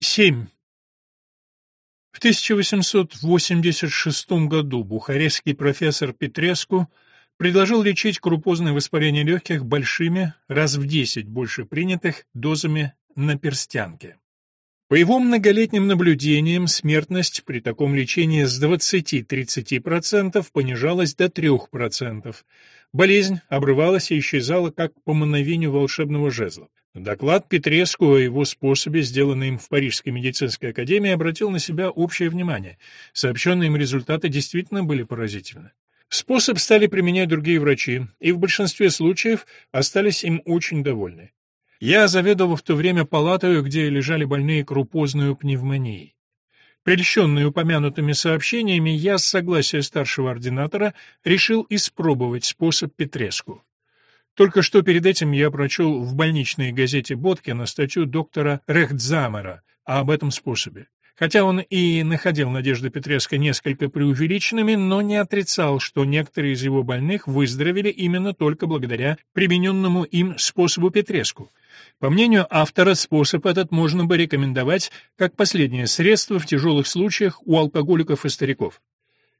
7. В 1886 году бухарестский профессор Петреску предложил лечить крупозное воспаление легких большими, раз в 10 больше принятых, дозами на перстянке. По его многолетним наблюдениям, смертность при таком лечении с 20-30% понижалась до 3%. Болезнь обрывалась и исчезала как по мановению волшебного жезла. Доклад Петреску о его способе, сделанный им в Парижской медицинской академии, обратил на себя общее внимание. Сообщенные им результаты действительно были поразительны. Способ стали применять другие врачи, и в большинстве случаев остались им очень довольны. Я заведовал в то время палатой, где лежали больные крупозной пневмонией. Прельщенный упомянутыми сообщениями, я с согласия старшего ординатора решил испробовать способ Петреску. Только что перед этим я прочел в больничной газете Боткина статью доктора Рехтзамера об этом способе. Хотя он и находил Надежду Петреска несколько преувеличенными, но не отрицал, что некоторые из его больных выздоровели именно только благодаря примененному им способу Петреску. По мнению автора, способ этот можно бы рекомендовать как последнее средство в тяжелых случаях у алкоголиков и стариков.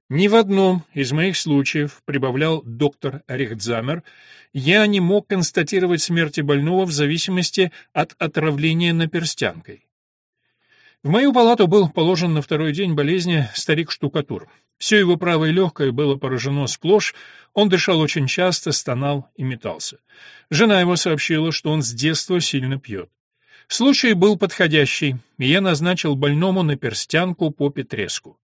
Ни в одном из моих случаев, прибавлял доктор Рихтзамер, я не мог констатировать смерти больного в зависимости от отравления наперстянкой. В мою палату был положен на второй день болезни старик-штукатур. Все его правое легкое было поражено сплошь, он дышал очень часто, стонал и метался. Жена его сообщила, что он с детства сильно пьет. Случай был подходящий, и я назначил больному наперстянку по Петреску.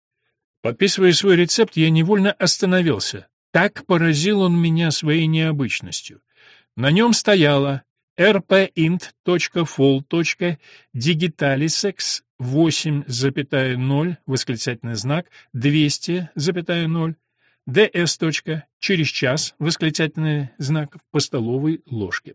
Подписывая свой рецепт, я невольно остановился. Так поразил он меня своей необычностью. На нем стояло rpint.full.digitalisex 8,0 восклицательный знак 200,0 ds. через час восклицательный знак по столовой ложке.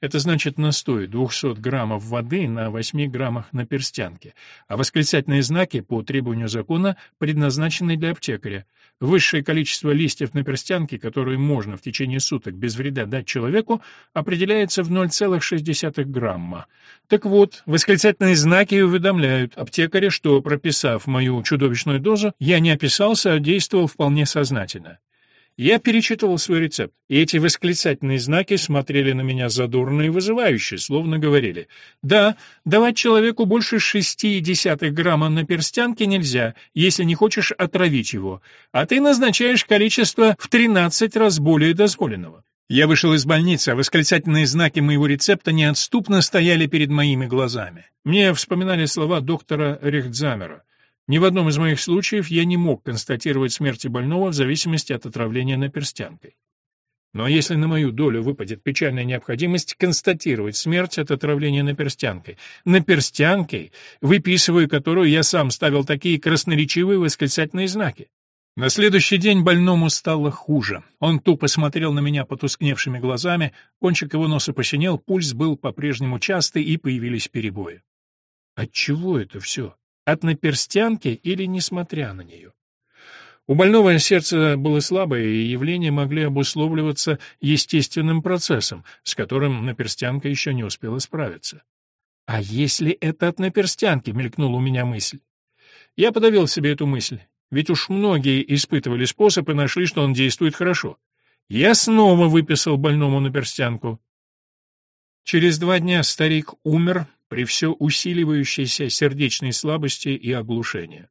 Это значит настой 200 граммов воды на 8 граммах на перстянке, а восклицательные знаки по требованию закона предназначены для аптекаря. Высшее количество листьев на перстянке, которые можно в течение суток без вреда дать человеку, определяется в 0,6 грамма. Так вот, восклицательные знаки уведомляют аптекаря, что, прописав мою чудовищную дозу, я не описался, а действовал вполне сознательно. Я перечитывал свой рецепт, и эти восклицательные знаки смотрели на меня задорно и вызывающе, словно говорили, «Да, давать человеку больше шести десятых грамма на перстянке нельзя, если не хочешь отравить его, а ты назначаешь количество в тринадцать раз более дозволенного». Я вышел из больницы, а восклицательные знаки моего рецепта неотступно стояли перед моими глазами. Мне вспоминали слова доктора Рихтзамера. Ни в одном из моих случаев я не мог констатировать смерти больного в зависимости от отравления наперстянкой. Но если на мою долю выпадет печальная необходимость констатировать смерть от отравления наперстянкой, наперстянкой, выписывая которую я сам ставил такие красноречивые восклицательные знаки. На следующий день больному стало хуже. Он тупо смотрел на меня потускневшими глазами, кончик его носа посинел, пульс был по-прежнему частый и появились перебои. Отчего это все? От наперстянки или несмотря на нее? У больного сердце было слабое, и явления могли обусловливаться естественным процессом, с которым наперстянка еще не успела справиться. «А если это от наперстянки?» — мелькнула у меня мысль. Я подавил себе эту мысль, ведь уж многие испытывали способ и нашли, что он действует хорошо. Я снова выписал больному наперстянку. Через два дня старик умер при все усиливающейся сердечной слабости и оглушении.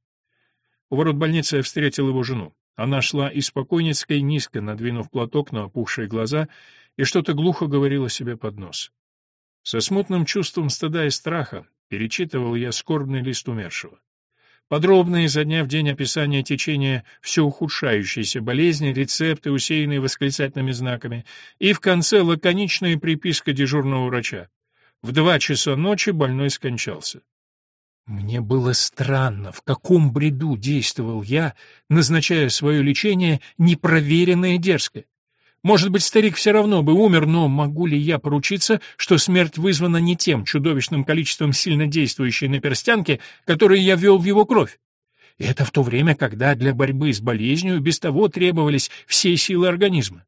У ворот больницы я встретил его жену. Она шла из покойницкой, низко надвинув платок на опухшие глаза, и что-то глухо говорила себе под нос. Со смутным чувством стыда и страха перечитывал я скорбный лист умершего. Подробное изо дня в день описание течения все ухудшающейся болезни, рецепты, усеянные восклицательными знаками, и в конце лаконичная приписка дежурного врача. В два часа ночи больной скончался. Мне было странно, в каком бреду действовал я, назначая свое лечение непроверенное и дерзкое. Может быть, старик все равно бы умер, но могу ли я поручиться, что смерть вызвана не тем чудовищным количеством сильно действующей на перстянке, которое я ввел в его кровь? И это в то время, когда для борьбы с болезнью без того требовались все силы организма.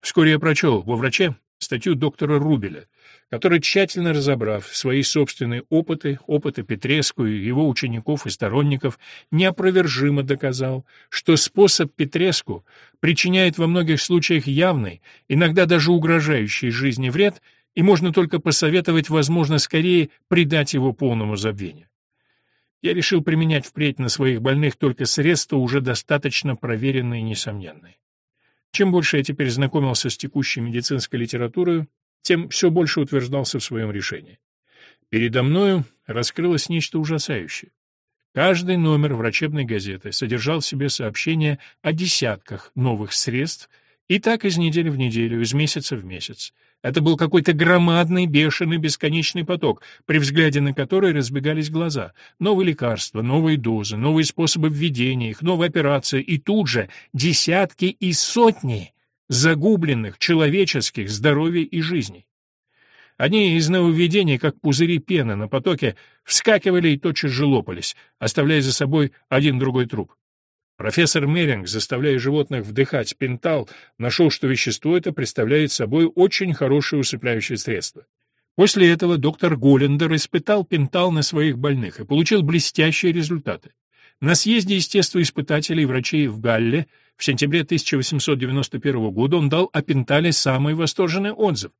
Вскоре я прочел во враче статью доктора Рубеля, который, тщательно разобрав свои собственные опыты, опыты Петреску и его учеников и сторонников, неопровержимо доказал, что способ Петреску причиняет во многих случаях явный, иногда даже угрожающий жизни вред, и можно только посоветовать, возможно, скорее предать его полному забвению. Я решил применять впредь на своих больных только средства, уже достаточно проверенные и несомненные. Чем больше я теперь знакомился с текущей медицинской литературой, тем все больше утверждался в своем решении. Передо мною раскрылось нечто ужасающее. Каждый номер врачебной газеты содержал в себе сообщения о десятках новых средств, и так из недели в неделю, из месяца в месяц. Это был какой-то громадный, бешеный, бесконечный поток, при взгляде на который разбегались глаза. Новые лекарства, новые дозы, новые способы введения их, новые операции, и тут же десятки и сотни загубленных человеческих здоровий и жизней. Они из нововведений, как пузыри пены на потоке, вскакивали и тотчас же лопались, оставляя за собой один другой труп. Профессор Меринг, заставляя животных вдыхать пентал, нашел, что вещество это представляет собой очень хорошее усыпляющее средство. После этого доктор Голлендер испытал пентал на своих больных и получил блестящие результаты. На съезде естествоиспытателей и врачей в Галле в сентябре 1891 года он дал о пентале самый восторженный отзыв.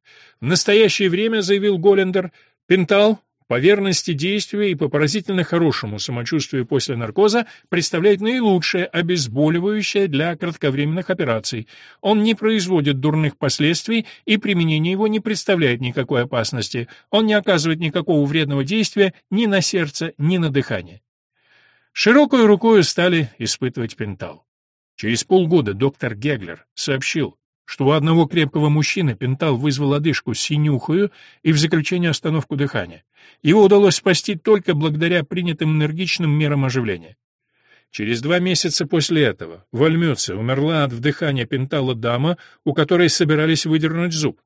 В настоящее время, заявил Голлендер, пентал по верности действия и по поразительно хорошему самочувствию после наркоза представляет наилучшее обезболивающее для кратковременных операций. Он не производит дурных последствий, и применение его не представляет никакой опасности. Он не оказывает никакого вредного действия ни на сердце, ни на дыхание. Широкой рукой стали испытывать пентал. Через полгода доктор Геглер сообщил, что у одного крепкого мужчины пентал вызвал одышку синюхою и в заключение остановку дыхания. Его удалось спасти только благодаря принятым энергичным мерам оживления. Через два месяца после этого в Альмюце умерла от вдыхания пентала дама, у которой собирались выдернуть зуб.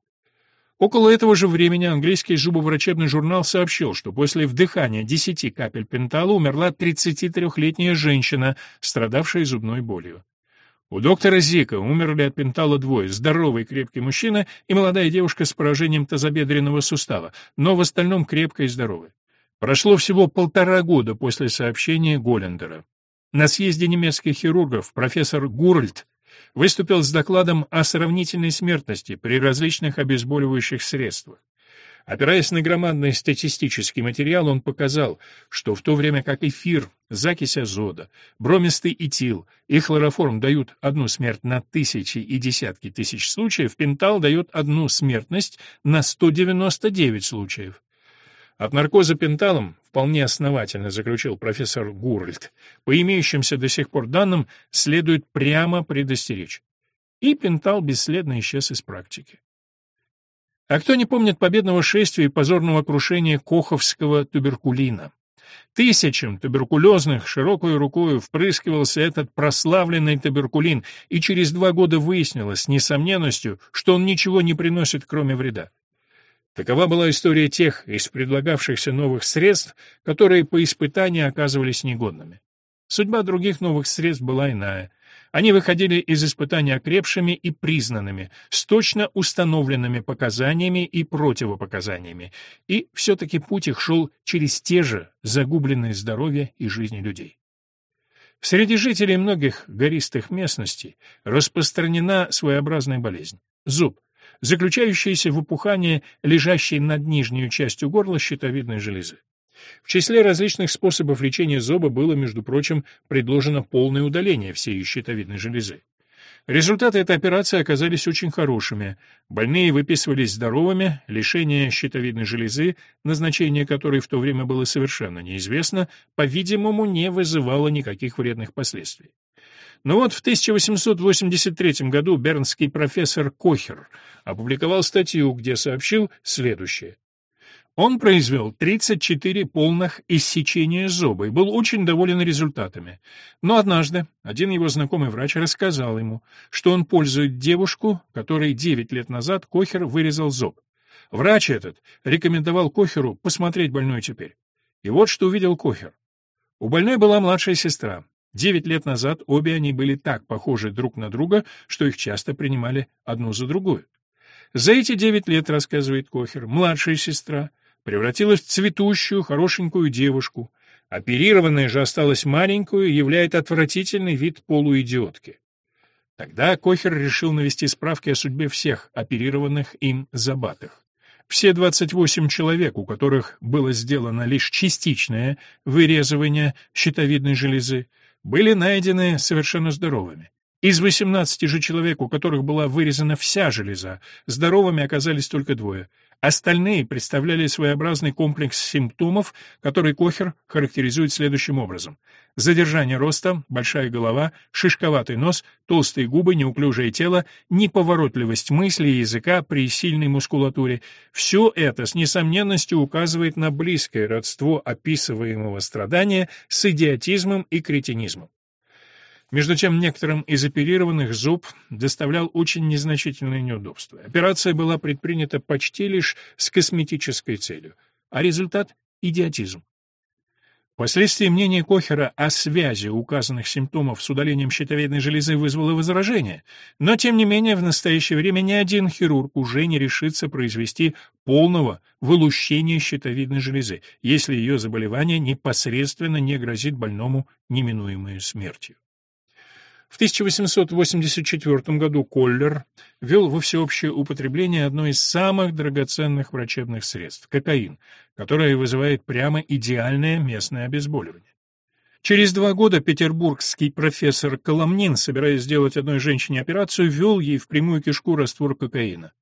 Около этого же времени английский зубоврачебный журнал сообщил, что после вдыхания 10 капель пентала умерла 33-летняя женщина, страдавшая зубной болью. У доктора Зика умерли от пентала двое, здоровый крепкий мужчина и молодая девушка с поражением тазобедренного сустава, но в остальном крепкая и здоровая. Прошло всего полтора года после сообщения Голлендера. На съезде немецких хирургов профессор Гуральд выступил с докладом о сравнительной смертности при различных обезболивающих средствах. Опираясь на громадный статистический материал, он показал, что в то время как эфир, закись азота, бромистый этил и хлороформ дают одну смерть на тысячи и десятки тысяч случаев, пентал дает одну смертность на 199 случаев. От наркоза пенталом, вполне основательно заключил профессор Гуральд, по имеющимся до сих пор данным следует прямо предостеречь. И пентал бесследно исчез из практики. А кто не помнит победного шествия и позорного крушения Коховского туберкулина? Тысячам туберкулезных широкой рукой впрыскивался этот прославленный туберкулин, и через два года выяснилось с несомненностью, что он ничего не приносит, кроме вреда. Такова была история тех из предлагавшихся новых средств, которые по испытанию оказывались негодными. Судьба других новых средств была иная. Они выходили из испытания окрепшими и признанными, с точно установленными показаниями и противопоказаниями, и все-таки путь их шел через те же загубленные здоровье и жизни людей. Среди жителей многих гористых местностей распространена своеобразная болезнь – зуб, заключающаяся в опухании, лежащей над нижней частью горла щитовидной железы. В числе различных способов лечения зуба было, между прочим, предложено полное удаление всей щитовидной железы. Результаты этой операции оказались очень хорошими. Больные выписывались здоровыми, лишение щитовидной железы, назначение которой в то время было совершенно неизвестно, по-видимому, не вызывало никаких вредных последствий. Но вот в 1883 году бернский профессор Кохер опубликовал статью, где сообщил следующее. Он произвел 34 полных иссечения зуба и был очень доволен результатами. Но однажды один его знакомый врач рассказал ему, что он пользует девушку, которой 9 лет назад Кохер вырезал зуб. Врач этот рекомендовал Кохеру посмотреть больную теперь. И вот что увидел Кохер. У больной была младшая сестра. Девять лет назад обе они были так похожи друг на друга, что их часто принимали одну за другую. За эти девять лет, рассказывает Кохер, младшая сестра превратилась в цветущую, хорошенькую девушку. Оперированная же осталась маленькую и являет отвратительный вид полуидиотки. Тогда Кохер решил навести справки о судьбе всех оперированных им забатых. Все 28 человек, у которых было сделано лишь частичное вырезывание щитовидной железы, были найдены совершенно здоровыми. Из 18 же человек, у которых была вырезана вся железа, здоровыми оказались только двое. Остальные представляли своеобразный комплекс симптомов, который Кохер характеризует следующим образом. Задержание роста, большая голова, шишковатый нос, толстые губы, неуклюжее тело, неповоротливость мысли и языка при сильной мускулатуре – все это с несомненностью указывает на близкое родство описываемого страдания с идиотизмом и кретинизмом. Между тем, некоторым из оперированных зуб доставлял очень незначительные неудобства. Операция была предпринята почти лишь с косметической целью, а результат — идиотизм. Впоследствии мнение Кохера о связи указанных симптомов с удалением щитовидной железы вызвало возражение, но тем не менее в настоящее время ни один хирург уже не решится произвести полного вылущения щитовидной железы, если ее заболевание непосредственно не грозит больному неминуемой смертью. В 1884 году Коллер ввел во всеобщее употребление одно из самых драгоценных врачебных средств – кокаин, которое вызывает прямо идеальное местное обезболивание. Через два года петербургский профессор Коломнин, собираясь сделать одной женщине операцию, ввел ей в прямую кишку раствор кокаина.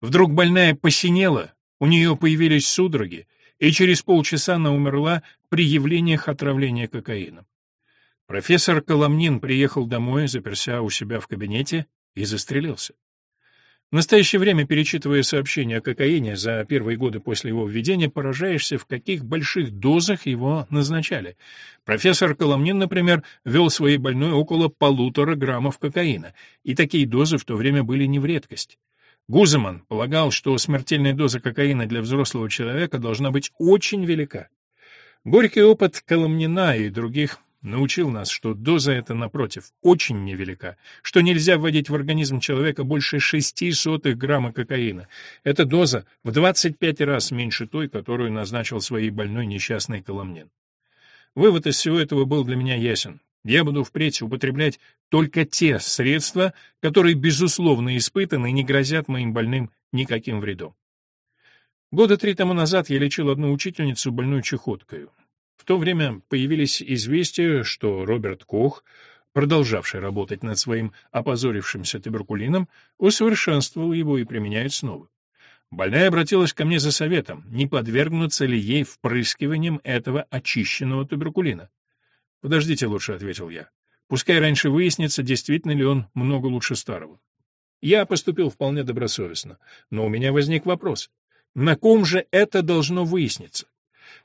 Вдруг больная посинела, у нее появились судороги, и через полчаса она умерла при явлениях отравления кокаином. Профессор Коломнин приехал домой, заперся у себя в кабинете и застрелился. В настоящее время, перечитывая сообщения о кокаине за первые годы после его введения, поражаешься, в каких больших дозах его назначали. Профессор Коломнин, например, вел своей больной около полутора граммов кокаина, и такие дозы в то время были не в редкость. Гуземан полагал, что смертельная доза кокаина для взрослого человека должна быть очень велика. Горький опыт Коломнина и других научил нас, что доза эта, напротив, очень невелика, что нельзя вводить в организм человека больше шести сотых грамма кокаина. Эта доза в 25 раз меньше той, которую назначил своей больной несчастный Коломнин. Вывод из всего этого был для меня ясен. Я буду впредь употреблять только те средства, которые, безусловно, испытаны и не грозят моим больным никаким вредом. Года три тому назад я лечил одну учительницу больную чехоткой. В то время появились известия, что Роберт Кох, продолжавший работать над своим опозорившимся туберкулином, усовершенствовал его и применяет снова. Больная обратилась ко мне за советом, не подвергнуться ли ей впрыскиванием этого очищенного туберкулина. «Подождите лучше», — ответил я. «Пускай раньше выяснится, действительно ли он много лучше старого». Я поступил вполне добросовестно, но у меня возник вопрос. На ком же это должно выясниться?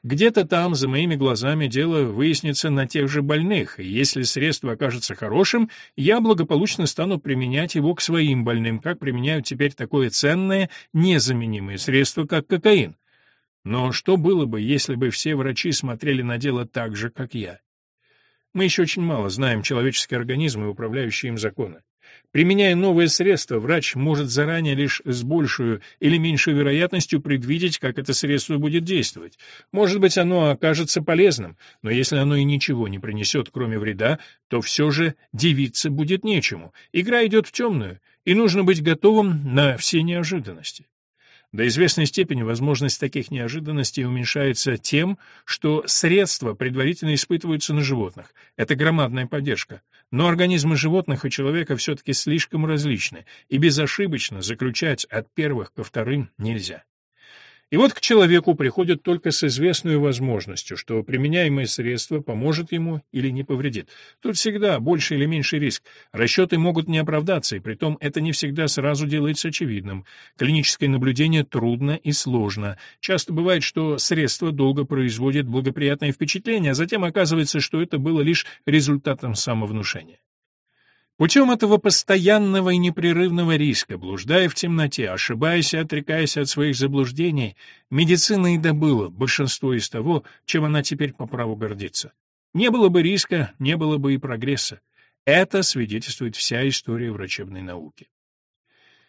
Где-то там, за моими глазами, дело выяснится на тех же больных, и если средство окажется хорошим, я благополучно стану применять его к своим больным, как применяют теперь такое ценное, незаменимое средство, как кокаин. Но что было бы, если бы все врачи смотрели на дело так же, как я? Мы еще очень мало знаем человеческий организм и управляющие им законы. Применяя новое средство, врач может заранее лишь с большей или меньшей вероятностью предвидеть, как это средство будет действовать. Может быть, оно окажется полезным, но если оно и ничего не принесет, кроме вреда, то все же дивиться будет нечему. Игра идет в темную, и нужно быть готовым на все неожиданности. До известной степени возможность таких неожиданностей уменьшается тем, что средства предварительно испытываются на животных. Это громадная поддержка. Но организмы животных и человека все-таки слишком различны, и безошибочно заключать от первых ко вторым нельзя. И вот к человеку приходят только с известной возможностью, что применяемое средство поможет ему или не повредит. Тут всегда больше или меньший риск. Расчеты могут не оправдаться, и притом это не всегда сразу делается очевидным. Клиническое наблюдение трудно и сложно. Часто бывает, что средство долго производит благоприятное впечатление, а затем оказывается, что это было лишь результатом самовнушения. Путем этого постоянного и непрерывного риска, блуждая в темноте, ошибаясь и отрекаясь от своих заблуждений, медицина и добыла большинство из того, чем она теперь по праву гордится. Не было бы риска, не было бы и прогресса. Это свидетельствует вся история врачебной науки.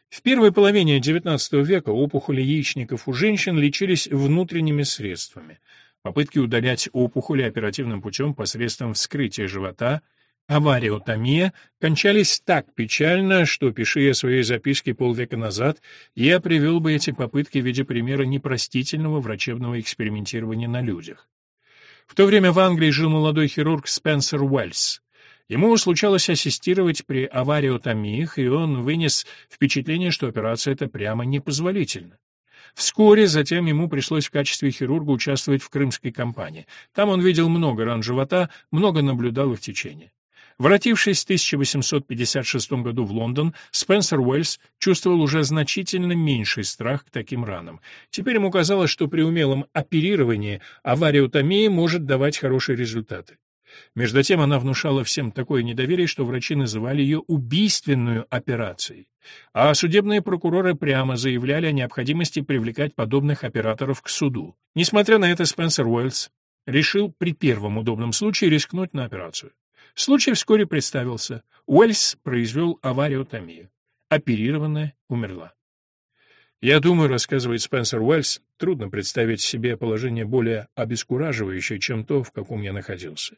В первой половине XIX века опухоли яичников у женщин лечились внутренними средствами. Попытки удалять опухоли оперативным путем посредством вскрытия живота, авариотомия, кончались так печально, что, пиши я своей записке полвека назад, я привел бы эти попытки в виде примера непростительного врачебного экспериментирования на людях. В то время в Англии жил молодой хирург Спенсер Уэльс. Ему случалось ассистировать при авариотомиях, и он вынес впечатление, что операция эта прямо непозволительна. Вскоре затем ему пришлось в качестве хирурга участвовать в крымской кампании. Там он видел много ран живота, много наблюдал их течение. Воротившись в 1856 году в Лондон, Спенсер Уэльс чувствовал уже значительно меньший страх к таким ранам. Теперь ему казалось, что при умелом оперировании авариотомия может давать хорошие результаты. Между тем она внушала всем такое недоверие, что врачи называли ее убийственную операцией. А судебные прокуроры прямо заявляли о необходимости привлекать подобных операторов к суду. Несмотря на это, Спенсер Уэллс решил при первом удобном случае рискнуть на операцию. Случай вскоре представился. Уэльс произвел авариотомию. Оперированная умерла. Я думаю, рассказывает Спенсер Уэльс, трудно представить себе положение более обескураживающее, чем то, в каком я находился.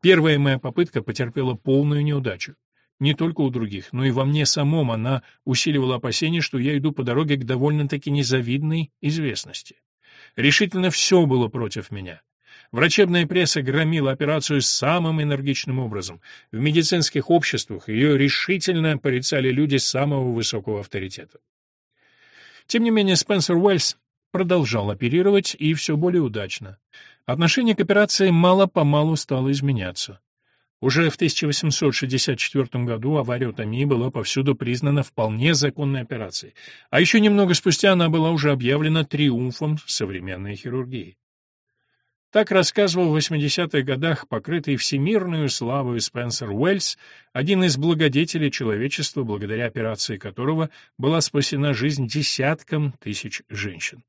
Первая моя попытка потерпела полную неудачу. Не только у других, но и во мне самом она усиливала опасение, что я иду по дороге к довольно-таки незавидной известности. Решительно все было против меня. Врачебная пресса громила операцию самым энергичным образом. В медицинских обществах ее решительно порицали люди самого высокого авторитета. Тем не менее, Спенсер Уэльс продолжал оперировать и все более удачно. Отношение к операции мало-помалу стало изменяться. Уже в 1864 году авариотомия была повсюду признана вполне законной операцией, а еще немного спустя она была уже объявлена триумфом современной хирургии. Так рассказывал в 80-х годах покрытый всемирную славой Спенсер Уэльс, один из благодетелей человечества, благодаря операции которого была спасена жизнь десяткам тысяч женщин.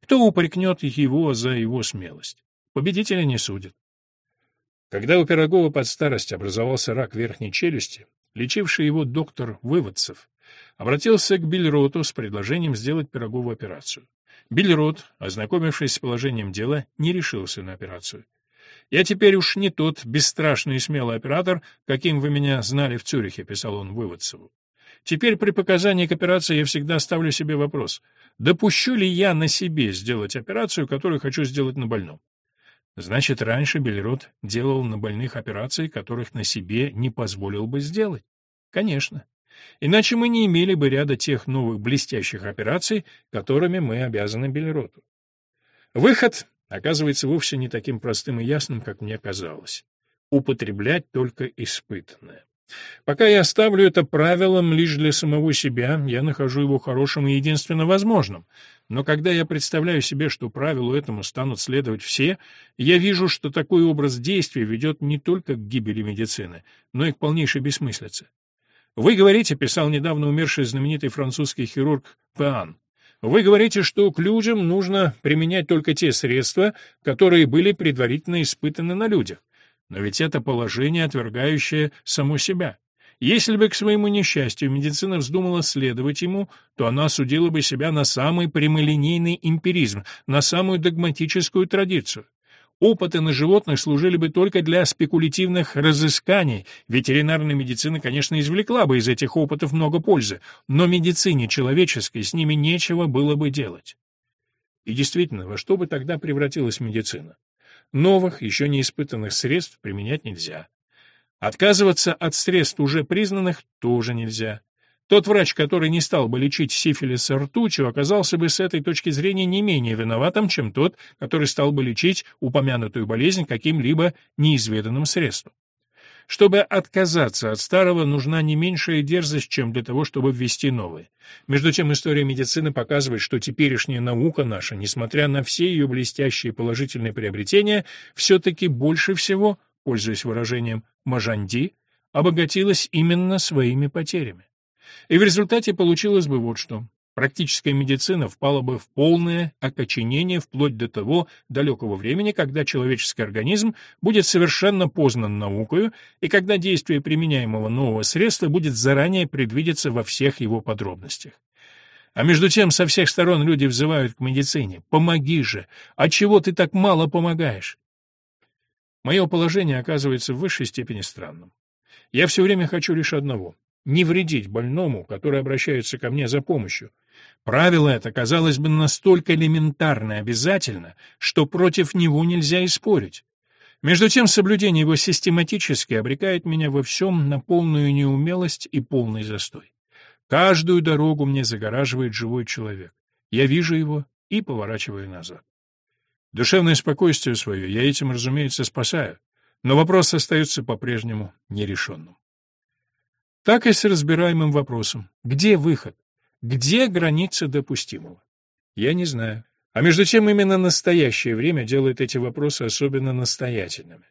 Кто упрекнет его за его смелость? Победителя не судят. Когда у Пирогова под старость образовался рак верхней челюсти, лечивший его доктор Выводцев обратился к Бильроту с предложением сделать Пирогову операцию. Бильрот, ознакомившись с положением дела, не решился на операцию. «Я теперь уж не тот бесстрашный и смелый оператор, каким вы меня знали в Цюрихе», — писал он Выводцеву. «Теперь при показании к операции я всегда ставлю себе вопрос, допущу ли я на себе сделать операцию, которую хочу сделать на больном. Значит, раньше Бельрот делал на больных операции, которых на себе не позволил бы сделать? Конечно. Иначе мы не имели бы ряда тех новых блестящих операций, которыми мы обязаны Бельроту. Выход оказывается вовсе не таким простым и ясным, как мне казалось. Употреблять только испытанное. Пока я оставлю это правилом лишь для самого себя, я нахожу его хорошим и единственно возможным. Но когда я представляю себе, что правилу этому станут следовать все, я вижу, что такой образ действия ведет не только к гибели медицины, но и к полнейшей бессмыслице. Вы говорите, писал недавно умерший знаменитый французский хирург Пеан, вы говорите, что к людям нужно применять только те средства, которые были предварительно испытаны на людях. Но ведь это положение, отвергающее само себя. Если бы к своему несчастью медицина вздумала следовать ему, то она осудила бы себя на самый прямолинейный эмпиризм, на самую догматическую традицию. Опыты на животных служили бы только для спекулятивных разысканий. Ветеринарная медицина, конечно, извлекла бы из этих опытов много пользы, но медицине человеческой с ними нечего было бы делать. И действительно, во что бы тогда превратилась медицина? Новых, еще не испытанных средств применять нельзя. Отказываться от средств уже признанных тоже нельзя. Тот врач, который не стал бы лечить сифилис ртутью, оказался бы с этой точки зрения не менее виноватым, чем тот, который стал бы лечить упомянутую болезнь каким-либо неизведанным средством. Чтобы отказаться от старого, нужна не меньшая дерзость, чем для того, чтобы ввести новое. Между тем, история медицины показывает, что теперешняя наука наша, несмотря на все ее блестящие положительные приобретения, все-таки больше всего, пользуясь выражением «мажанди», обогатилась именно своими потерями. И в результате получилось бы вот что. Практическая медицина впала бы в полное окоченение вплоть до того далекого времени, когда человеческий организм будет совершенно познан наукою и когда действие применяемого нового средства будет заранее предвидеться во всех его подробностях. А между тем со всех сторон люди взывают к медицине. «Помоги же! А чего ты так мало помогаешь?» Мое положение оказывается в высшей степени странным. Я все время хочу лишь одного — не вредить больному, который обращается ко мне за помощью, Правило это, казалось бы, настолько элементарно и обязательно, что против него нельзя и спорить. Между тем, соблюдение его систематически обрекает меня во всем на полную неумелость и полный застой. Каждую дорогу мне загораживает живой человек. Я вижу его и поворачиваю назад. Душевное спокойствие свое я этим, разумеется, спасаю, но вопрос остается по-прежнему нерешенным. Так и с разбираемым вопросом. Где выход? Где граница допустимого? Я не знаю. А между тем именно настоящее время делает эти вопросы особенно настоятельными.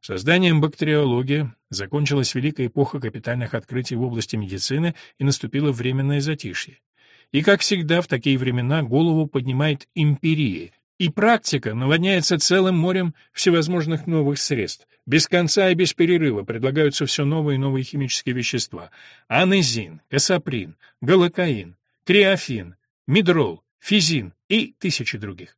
Созданием бактериологии закончилась великая эпоха капитальных открытий в области медицины и наступило временное затишье. И, как всегда, в такие времена голову поднимает империя, и практика наводняется целым морем всевозможных новых средств. Без конца и без перерыва предлагаются все новые и новые химические вещества. Анезин, касаприн, галокаин, креофин, мидрол, физин и тысячи других.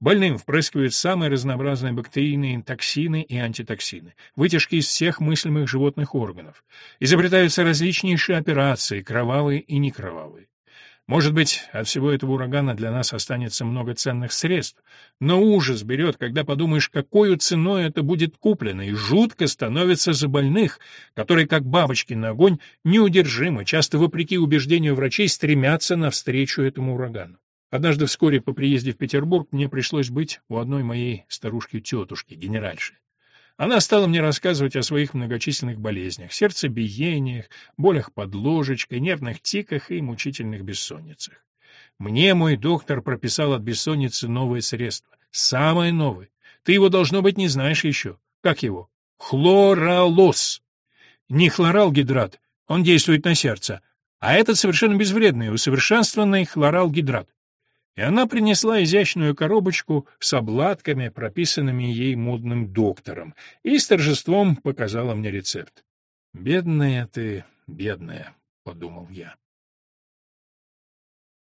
Больным впрыскивают самые разнообразные бактерийные токсины и антитоксины, вытяжки из всех мыслимых животных органов. Изобретаются различнейшие операции, кровавые и некровавые. Может быть, от всего этого урагана для нас останется много ценных средств, но ужас берет, когда подумаешь, какой ценой это будет куплено, и жутко становится за больных, которые, как бабочки на огонь, неудержимо, часто вопреки убеждению врачей, стремятся навстречу этому урагану. Однажды вскоре по приезде в Петербург мне пришлось быть у одной моей старушки-тетушки, генеральши. Она стала мне рассказывать о своих многочисленных болезнях, сердцебиениях, болях под ложечкой, нервных тиках и мучительных бессонницах. Мне мой доктор прописал от бессонницы новое средство. Самое новое. Ты его, должно быть, не знаешь еще. Как его? Хлоралос. Не хлоралгидрат, он действует на сердце, а этот совершенно безвредный, усовершенствованный хлоралгидрат и она принесла изящную коробочку с обладками, прописанными ей модным доктором, и с торжеством показала мне рецепт. «Бедная ты, бедная», — подумал я.